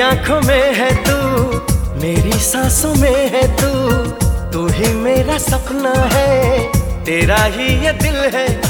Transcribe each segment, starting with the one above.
आँखों में है तू, मेरी सांसों में है तू। तू ही मेरा सपना है, तेरा ही ये दिल है।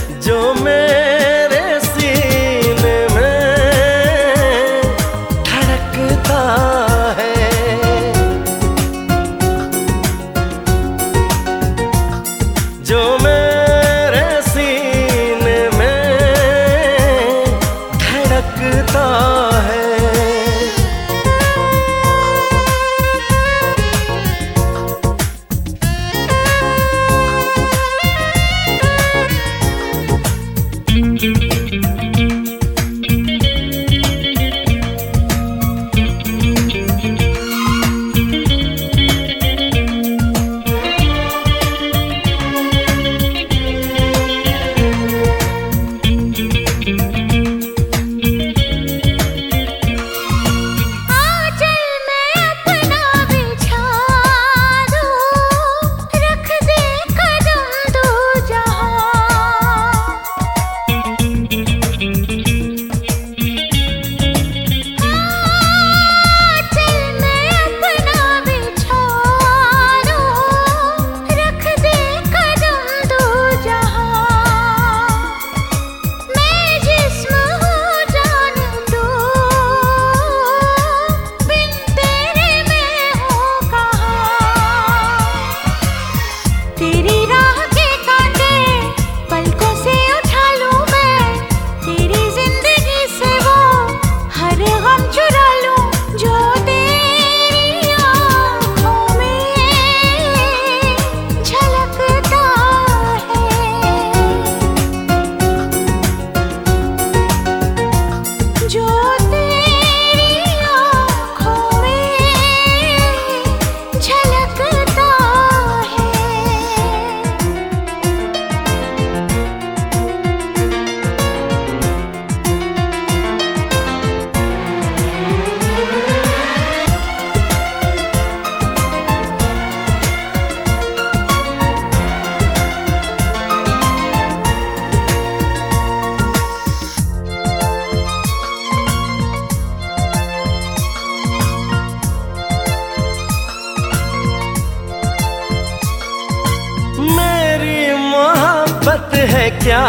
मोहब्बत है क्या?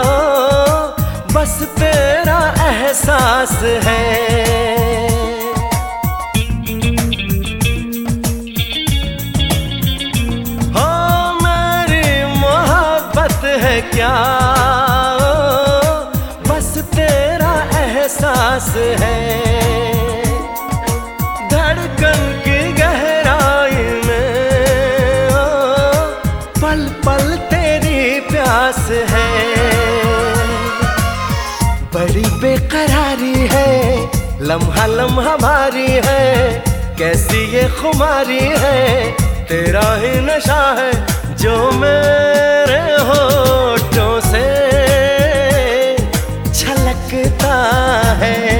ओ, बस तेरा एहसास है। हो मेरी मोहब्बत है क्या? ओ, बस तेरा एहसास है। बेकरारी है। लम्हा लम्हा भारी है। कैसी ये खुमारी है। तेरा ही नशा है जो मेरे होठों से छलकता है।